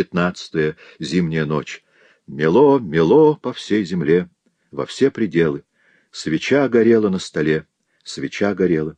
пятнадцатая, зимняя ночь. Мело, мело по всей земле, во все пределы. Свеча горела на столе, свеча горела.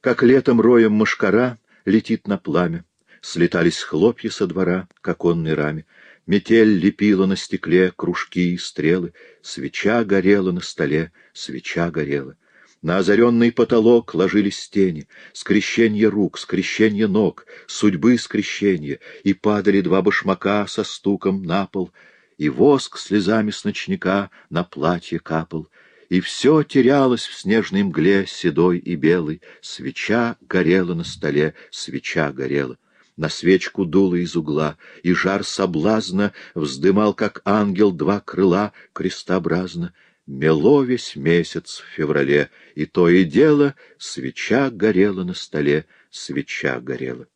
Как летом роем мошкара летит на пламя, слетались хлопья со двора, к оконной раме. Метель лепила на стекле кружки и стрелы, свеча горела на столе, свеча горела. На озаренный потолок ложились тени, скрещенье рук, скрещенье ног, судьбы скрещенье, и падали два башмака со стуком на пол, и воск слезами с ночника на платье капал, и все терялось в снежной мгле седой и белой, свеча горела на столе, свеча горела. На свечку дуло из угла, и жар соблазна вздымал, как ангел, два крыла крестообразно. Мело весь месяц в феврале, и то и дело свеча горела на столе, свеча горела.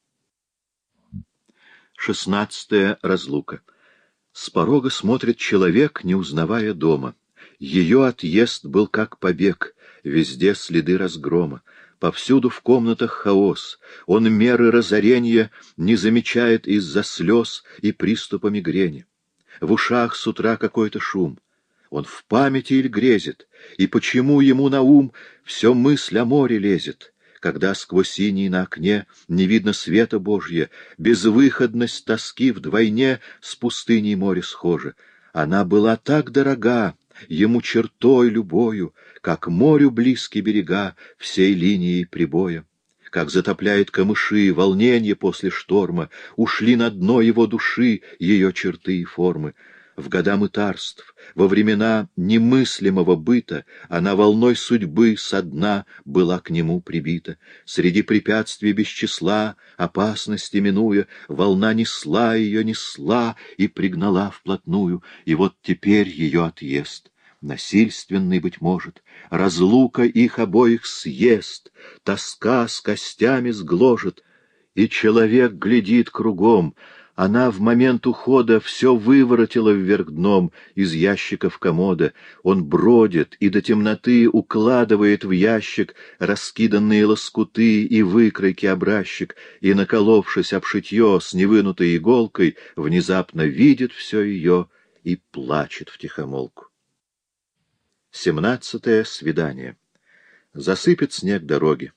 Шестнадцатая разлука. С порога смотрит человек, не узнавая дома. Ее отъезд был как побег, везде следы разгрома. Повсюду в комнатах хаос. Он меры разорения не замечает из-за слез и приступа мигрени. В ушах с утра какой-то шум. Он в памяти или грезит, и почему ему на ум все мысль о море лезет, когда сквозь синий на окне не видно света Божье, безвыходность тоски вдвойне с пустыней море схожа. Она была так дорога, ему чертой любою, как морю близкие берега всей линией прибоя. Как затопляет камыши волнение после шторма, ушли на дно его души ее черты и формы. В года мытарств, во времена немыслимого быта, она волной судьбы со дна была к нему прибита. Среди препятствий без числа, опасности минуя, волна несла ее, несла и пригнала вплотную, и вот теперь ее отъезд. Насильственный, быть может, разлука их обоих съест, тоска с костями сгложит, и человек глядит кругом, она в момент ухода все выворотила вверх дном из ящиков комода. Он бродит и до темноты укладывает в ящик раскиданные лоскуты и выкройки образчик, и, наколовшись об шитье с невынутой иголкой, внезапно видит все ее и плачет втихомолку. Семнадцатое свидание. Засыпет снег дороги,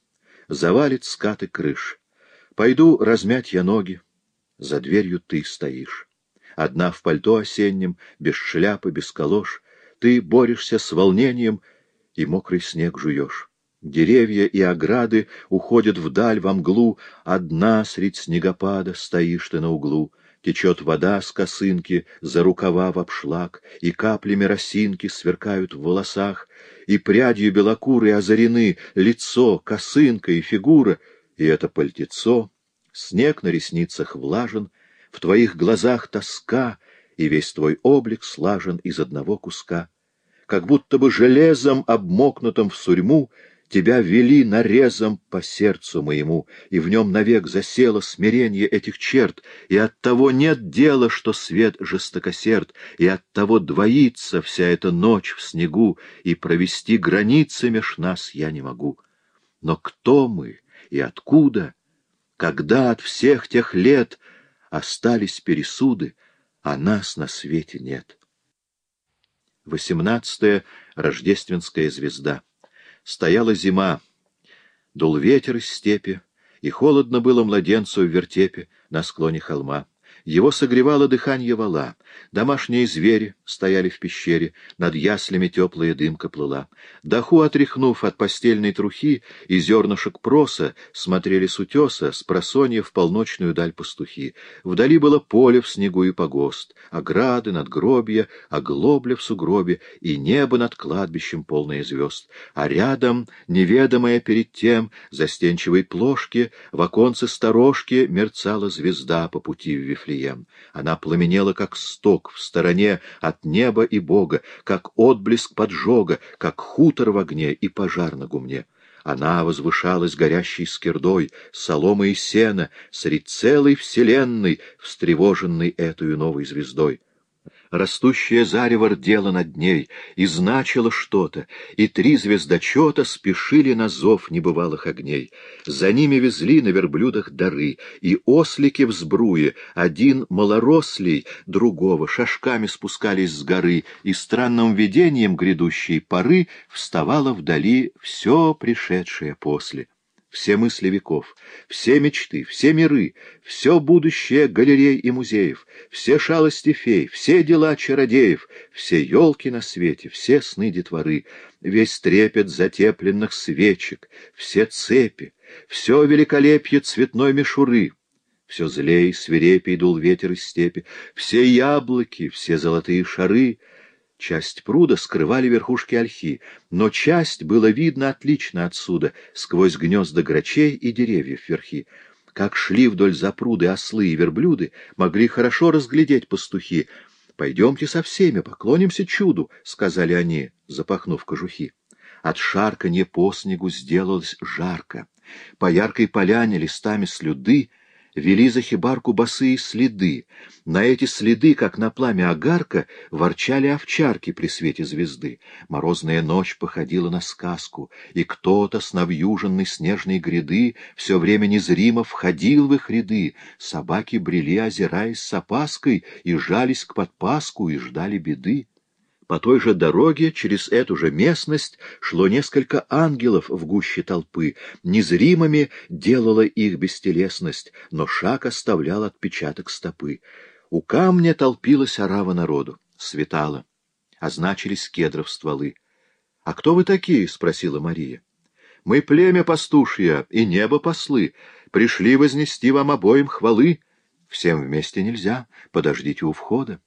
завалит скаты крыш. Пойду размять я ноги, за дверью ты стоишь. Одна в пальто осеннем, без шляпы, без колош. Ты борешься с волнением и мокрый снег жуешь. Деревья и ограды уходят вдаль во мглу, Одна средь снегопада стоишь ты на углу. Течет вода с косынки за рукава в обшлаг, И каплями росинки сверкают в волосах, И прядью белокуры озарены лицо, косынка и фигура, И это пальтецо Снег на ресницах влажен, в твоих глазах тоска, и весь твой облик слажен из одного куска. Как будто бы железом, обмокнутым в сурьму, тебя вели нарезом по сердцу моему, и в нем навек засело смирение этих черт, и от того нет дела, что свет жестокосерд, и от того двоится вся эта ночь в снегу, и провести границы меж нас я не могу. Но кто мы и откуда — когда от всех тех лет остались пересуды, а нас на свете нет. Восемнадцатая рождественская звезда. Стояла зима, дул ветер из степи, и холодно было младенцу в вертепе на склоне холма. Его согревало дыхание вала. Домашние звери стояли в пещере, над яслями теплая дымка плыла. Даху, отряхнув от постельной трухи и зернышек проса, смотрели с утеса, с просонья в полночную даль пастухи. Вдали было поле в снегу и погост, ограды, надгробья, оглобля в сугробе и небо над кладбищем, полное звезд. А рядом, неведомая перед тем, застенчивой плошки, в оконце сторожки мерцала звезда по пути в Вифлеем. Вифлеем. Она пламенела, как сток, в стороне от неба и Бога, как отблеск поджога, как хутор в огне и пожар на гумне. Она возвышалась горящей скирдой, соломой и сена, средь целой вселенной, встревоженной этой новой звездой. Растущее зарево рдело над ней и значило что-то, и три звездочета спешили на зов небывалых огней. За ними везли на верблюдах дары, и ослики в сбруе, один малорослей, другого, шажками спускались с горы, и странным видением грядущей поры вставало вдали все пришедшее после все мысли веков, все мечты, все миры, все будущее галерей и музеев, все шалости фей, все дела чародеев, все елки на свете, все сны детворы, весь трепет затепленных свечек, все цепи, все великолепие цветной мишуры, все злей, свирепей дул ветер из степи, все яблоки, все золотые шары — Часть пруда скрывали верхушки ольхи, но часть было видно отлично отсюда, сквозь гнезда грачей и деревьев верхи. Как шли вдоль запруды ослы и верблюды, могли хорошо разглядеть пастухи. «Пойдемте со всеми, поклонимся чуду», — сказали они, запахнув кожухи. От шарканья по снегу сделалось жарко. По яркой поляне листами слюды — вели за хибарку босые следы. На эти следы, как на пламя огарка, ворчали овчарки при свете звезды. Морозная ночь походила на сказку, и кто-то с навьюженной снежной гряды все время незримо входил в их ряды. Собаки брели, озираясь с опаской, и жались к подпаску, и ждали беды. По той же дороге, через эту же местность, шло несколько ангелов в гуще толпы. Незримыми делала их бестелесность, но шаг оставлял отпечаток стопы. У камня толпилась орава народу. Светало. Означились кедров стволы. — А кто вы такие? — спросила Мария. — Мы племя пастушья и небо послы. Пришли вознести вам обоим хвалы. Всем вместе нельзя. Подождите у входа.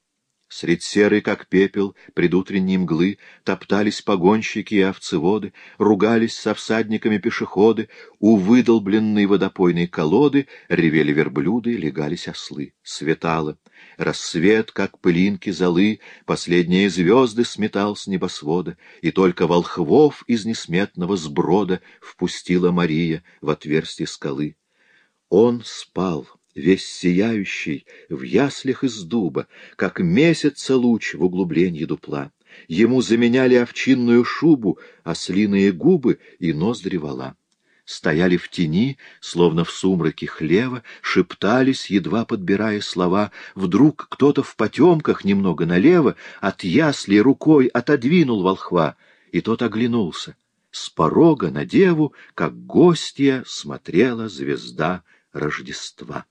Средь серой, как пепел, предутренней мглы, топтались погонщики и овцеводы, ругались со всадниками пешеходы, у выдолбленной водопойной колоды ревели верблюды, легались ослы. Светало. Рассвет, как пылинки золы, последние звезды сметал с небосвода, и только волхвов из несметного сброда впустила Мария в отверстие скалы. Он спал весь сияющий, в яслях из дуба, как месяца луч в углублении дупла. Ему заменяли овчинную шубу, ослиные губы и ноздри вала. Стояли в тени, словно в сумраке хлева, шептались, едва подбирая слова. Вдруг кто-то в потемках немного налево от ясли рукой отодвинул волхва, и тот оглянулся. С порога на деву, как гостья, смотрела звезда Рождества.